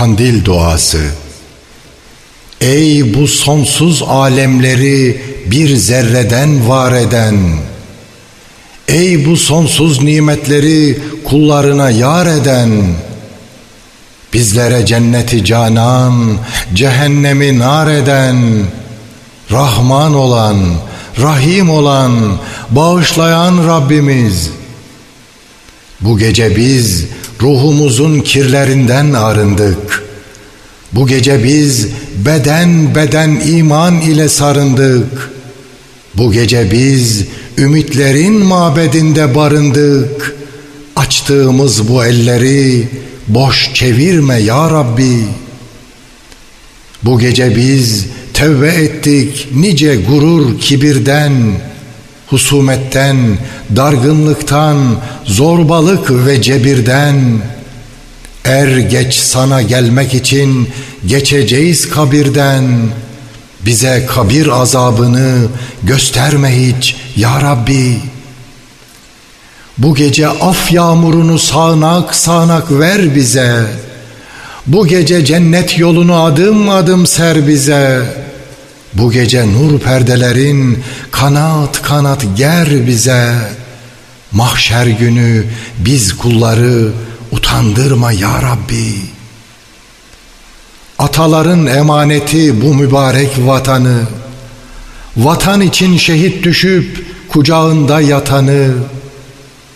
Kandil Duası. Ey bu sonsuz alemleri bir zerreden var eden. Ey bu sonsuz nimetleri kullarına yar eden. Bizlere cenneti canan, cehennemi nar eden. Rahman olan, Rahim olan, bağışlayan Rabbimiz. Bu gece biz ruhumuzun kirlerinden arındık. Bu gece biz beden beden iman ile sarındık. Bu gece biz ümitlerin mabedinde barındık. Açtığımız bu elleri boş çevirme ya Rabbi. Bu gece biz tevbe ettik nice gurur kibirden, husumetten, dargınlıktan, zorbalık ve cebirden, er geç sana gelmek için geçeceğiz kabirden, bize kabir azabını gösterme hiç ya Rabbi. Bu gece af yağmurunu sağanak sağanak ver bize. Bu gece cennet yolunu adım adım ser bize.'' Bu gece nur perdelerin kanat kanat ger bize. Mahşer günü biz kulları utandırma ya Rabbi. Ataların emaneti bu mübarek vatanı. Vatan için şehit düşüp kucağında yatanı.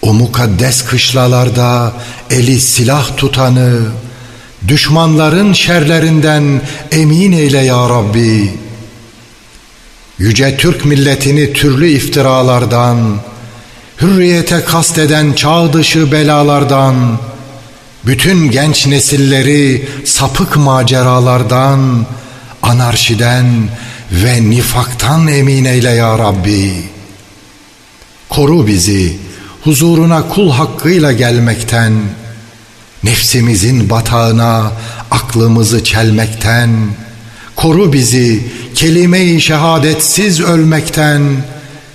O mukaddes kışlalarda eli silah tutanı. Düşmanların şerlerinden emin eyle ya Rabbi.'' Yüce Türk milletini türlü iftiralardan, hürriyete kasteden çağ dışı belalardan, bütün genç nesilleri sapık maceralardan, anarşiden ve nifaktan emin eyle ya Rabbi. Koru bizi huzuruna kul hakkıyla gelmekten, nefsimizin batağına aklımızı çelmekten, Koru bizi kelime-i şehadetsiz ölmekten.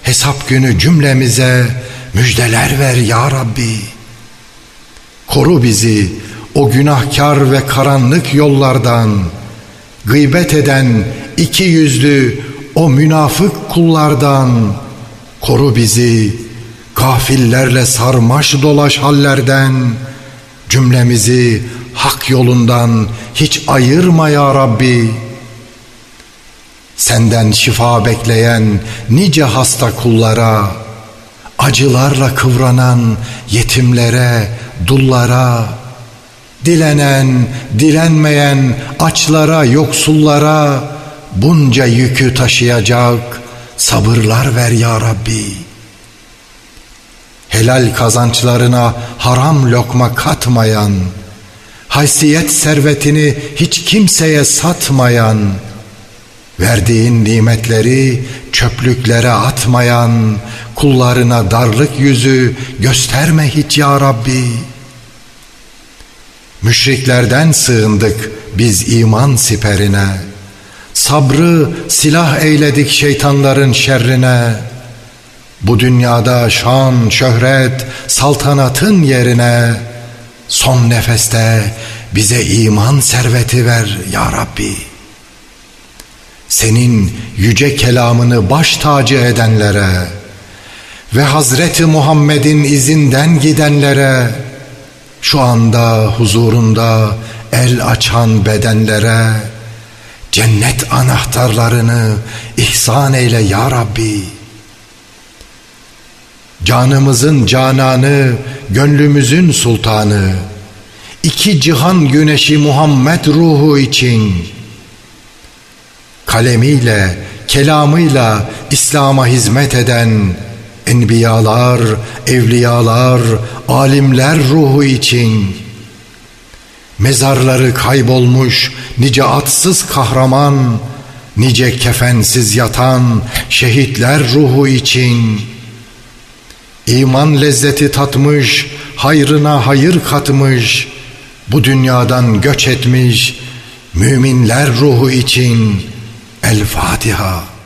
Hesap günü cümlemize müjdeler ver ya Rabbi. Koru bizi o günahkar ve karanlık yollardan. Gıybet eden iki yüzlü o münafık kullardan. Koru bizi gafillerle sarmaş dolaş hallerden. Cümlemizi hak yolundan hiç ayırma ya Rabbi.'' Senden şifa bekleyen nice hasta kullara, acılarla kıvranan yetimlere, dullara, dilenen, dilenmeyen açlara, yoksullara bunca yükü taşıyacak sabırlar ver ya Rabbi. Helal kazançlarına haram lokma katmayan, haysiyet servetini hiç kimseye satmayan, Verdiğin nimetleri çöplüklere atmayan kullarına darlık yüzü gösterme hiç ya Rabbi. Müşriklerden sığındık biz iman siperine. Sabrı silah eyledik şeytanların şerrine. Bu dünyada şan, şöhret, saltanatın yerine son nefeste bize iman serveti ver ya Rabbi.'' Senin yüce kelamını baş tacı edenlere ve Hazreti Muhammed'in izinden gidenlere şu anda huzurunda el açan bedenlere cennet anahtarlarını ihsan eyle ya Rabbi. Canımızın cananı, gönlümüzün sultanı, iki cihan güneşi Muhammed ruhu için kalemiyle, kelamıyla İslam'a hizmet eden enbiyalar, evliyalar, alimler ruhu için mezarları kaybolmuş nice atsız kahraman, nice kefensiz yatan şehitler ruhu için iman lezzeti tatmış, hayrına hayır katmış, bu dünyadan göç etmiş müminler ruhu için El Fatiha